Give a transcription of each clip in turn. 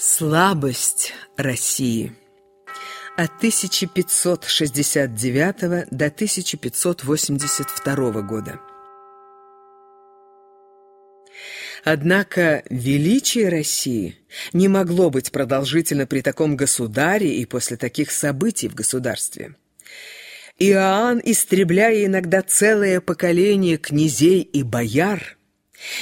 Слабость России от 1569 до 1582 года. Однако величие России не могло быть продолжительно при таком государе и после таких событий в государстве. Иоанн, истребляя иногда целое поколение князей и бояр,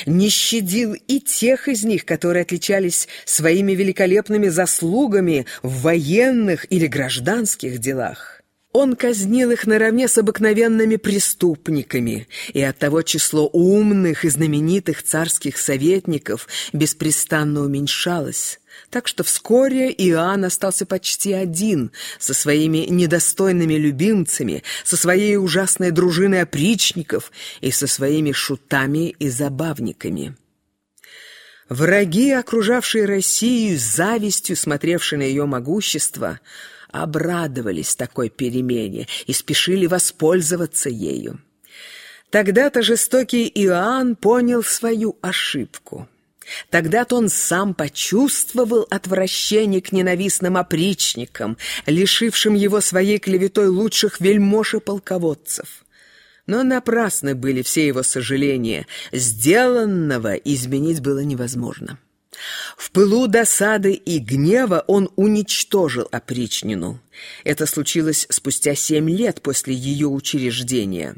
не щадил и тех из них, которые отличались своими великолепными заслугами в военных или гражданских делах. Он казнил их наравне с обыкновенными преступниками, и оттого число умных и знаменитых царских советников беспрестанно уменьшалось, так что вскоре Иоанн остался почти один со своими недостойными любимцами, со своей ужасной дружиной опричников и со своими шутами и забавниками. Враги, окружавшие Россию, завистью смотревшие на ее могущество – обрадовались такой перемене и спешили воспользоваться ею. Тогда-то жестокий Иоанн понял свою ошибку. Тогда-то он сам почувствовал отвращение к ненавистным опричникам, лишившим его своей клеветой лучших вельмож и полководцев. Но напрасны были все его сожаления. Сделанного изменить было невозможно. В пылу досады и гнева он уничтожил опричнину. Это случилось спустя семь лет после ее учреждения.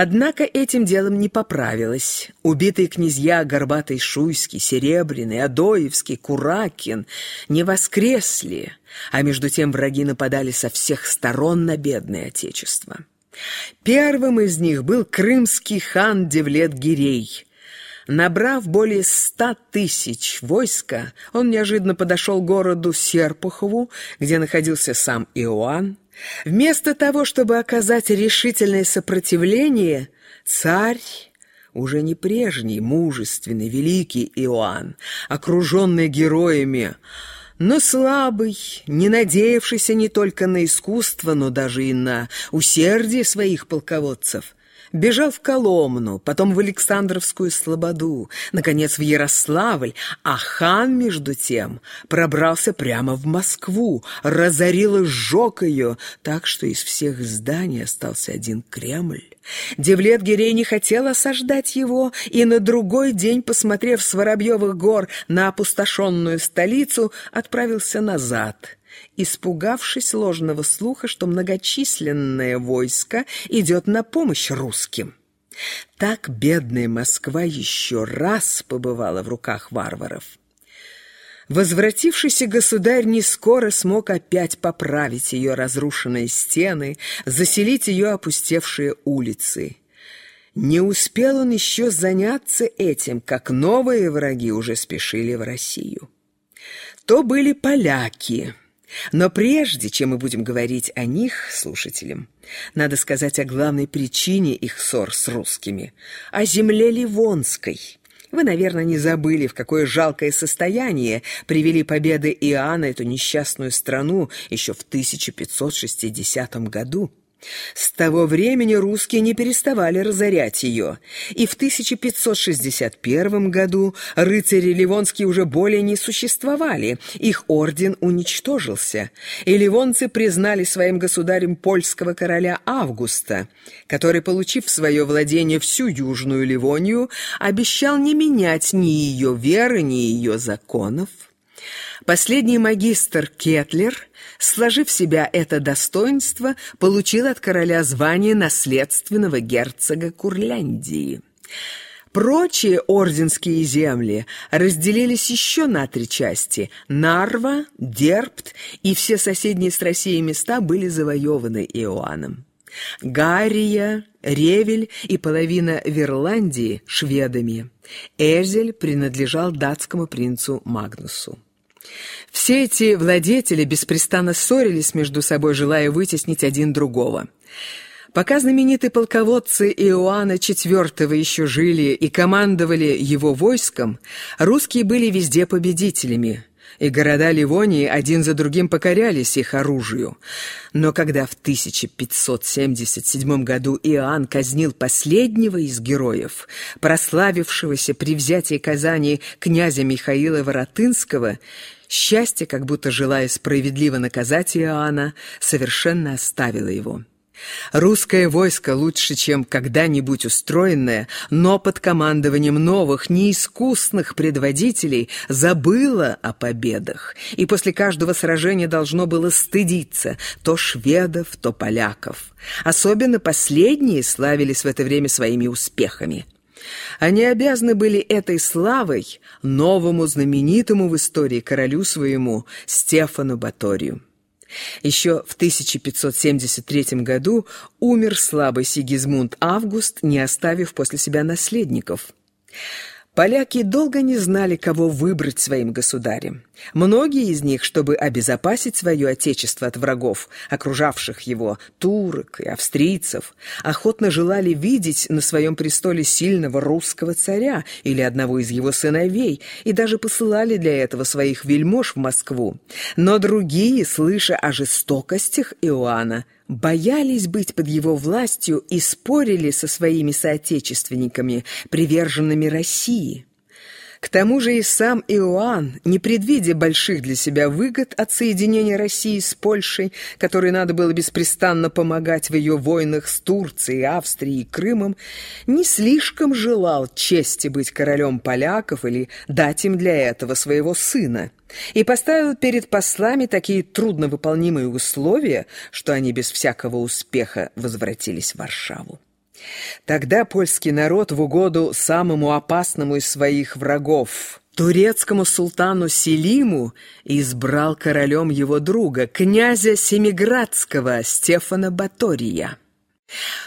Однако этим делом не поправилось. Убитые князья Горбатый Шуйский, Серебряный, Адоевский, Куракин не воскресли, а между тем враги нападали со всех сторон на бедное отечество. Первым из них был крымский хан Девлет-Гирей, Набрав более ста тысяч войска, он неожиданно подошел к городу Серпухову, где находился сам Иоанн. Вместо того, чтобы оказать решительное сопротивление, царь, уже не прежний, мужественный, великий Иоанн, окруженный героями, но слабый, не надеявшийся не только на искусство, но даже и на усердие своих полководцев, Бежал в Коломну, потом в Александровскую Слободу, наконец в Ярославль, а хан, между тем, пробрался прямо в Москву, разорил и сжег ее, так что из всех зданий остался один Кремль. Девлет Гирей не хотел осаждать его, и на другой день, посмотрев с Воробьевых гор на опустошенную столицу, отправился назад — испугавшись ложного слуха, что многочисленное войско идет на помощь русским. Так бедная Москва еще раз побывала в руках варваров. Возвратившийся государь не скоро смог опять поправить ее разрушенные стены, заселить ее опустевшие улицы. Не успел он еще заняться этим, как новые враги уже спешили в Россию. То были поляки – но прежде, чем мы будем говорить о них, слушателям, надо сказать о главной причине их ссор с русскими, о земле Ливонской. Вы, наверное, не забыли, в какое жалкое состояние привели победы Иоанна эту несчастную страну еще в 1560 году. С того времени русские не переставали разорять ее, и в 1561 году рыцари Ливонские уже более не существовали, их орден уничтожился, и ливонцы признали своим государем польского короля Августа, который, получив в свое владение всю Южную Ливонию, обещал не менять ни ее веры, ни ее законов. Последний магистр Кетлер, сложив в себя это достоинство, получил от короля звание наследственного герцога Курляндии. Прочие орденские земли разделились еще на три части. Нарва, Дерпт и все соседние с Россией места были завоеваны Иоанном. Гария, Ревель и половина Верландии – шведами. Эзель принадлежал датскому принцу Магнусу. Все эти владетели беспрестанно ссорились между собой, желая вытеснить один другого. Пока знаменитые полководцы Иоанна IV еще жили и командовали его войском, русские были везде победителями. И города Ливонии один за другим покорялись их оружию. Но когда в 1577 году Иоанн казнил последнего из героев, прославившегося при взятии Казани князя Михаила Воротынского, счастье, как будто желая справедливо наказать Иоанна, совершенно оставило его. Русское войско лучше, чем когда-нибудь устроенное, но под командованием новых, неискусных предводителей забыло о победах, и после каждого сражения должно было стыдиться то шведов, то поляков. Особенно последние славились в это время своими успехами. Они обязаны были этой славой новому знаменитому в истории королю своему Стефану Баторию. Еще в 1573 году умер слабый Сигизмунд Август, не оставив после себя наследников. Поляки долго не знали, кого выбрать своим государем. Многие из них, чтобы обезопасить свое отечество от врагов, окружавших его, турок и австрийцев, охотно желали видеть на своем престоле сильного русского царя или одного из его сыновей, и даже посылали для этого своих вельмож в Москву. Но другие, слыша о жестокостях Иоанна, боялись быть под его властью и спорили со своими соотечественниками, приверженными России. К тому же и сам Иоанн, не предвидя больших для себя выгод от соединения России с Польшей, которой надо было беспрестанно помогать в ее войнах с Турцией, Австрией и Крымом, не слишком желал чести быть королем поляков или дать им для этого своего сына, и поставил перед послами такие трудновыполнимые условия, что они без всякого успеха возвратились в Варшаву. Тогда польский народ в угоду самому опасному из своих врагов, турецкому султану Селиму, избрал королем его друга, князя Семиградского Стефана Батория.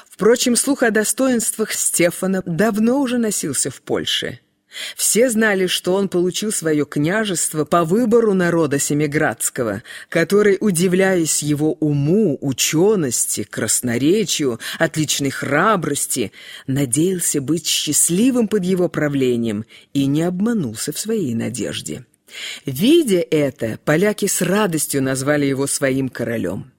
Впрочем, слух о достоинствах Стефана давно уже носился в Польше – все знали, что он получил свое княжество по выбору народа Семиградского, который, удивляясь его уму, учености, красноречию, отличной храбрости, надеялся быть счастливым под его правлением и не обманулся в своей надежде. Видя это, поляки с радостью назвали его своим королем.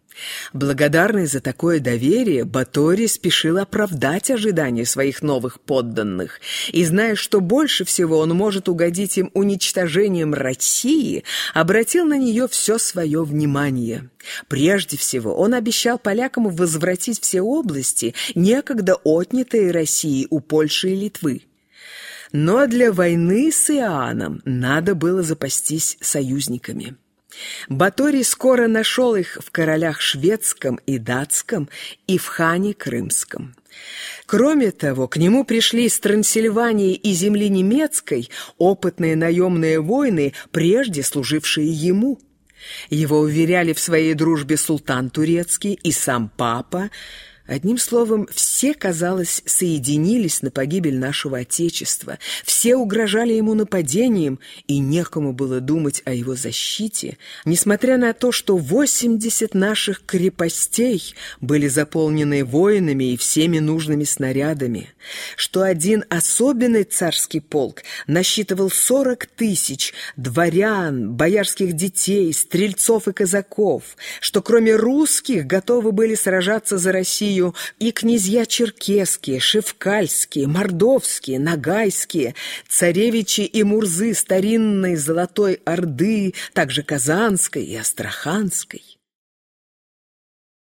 Благодарный за такое доверие, Батори спешил оправдать ожидания своих новых подданных, и, зная, что больше всего он может угодить им уничтожением России, обратил на нее все свое внимание. Прежде всего, он обещал полякам возвратить все области, некогда отнятые Россией у Польши и Литвы. Но для войны с Иоанном надо было запастись союзниками. Баторий скоро нашел их в королях шведском и датском и в хане крымском. Кроме того, к нему пришли из Трансильвании и земли немецкой опытные наемные воины, прежде служившие ему. Его уверяли в своей дружбе султан турецкий и сам папа, Одним словом, все, казалось, соединились на погибель нашего Отечества, все угрожали ему нападением, и некому было думать о его защите, несмотря на то, что 80 наших крепостей были заполнены воинами и всеми нужными снарядами, что один особенный царский полк насчитывал 40 тысяч дворян, боярских детей, стрельцов и казаков, что кроме русских готовы были сражаться за Россию Россию и князья черкесские, шевкальские, мордовские, нагайские, царевичи и мурзы старинной Золотой Орды, также Казанской и Астраханской.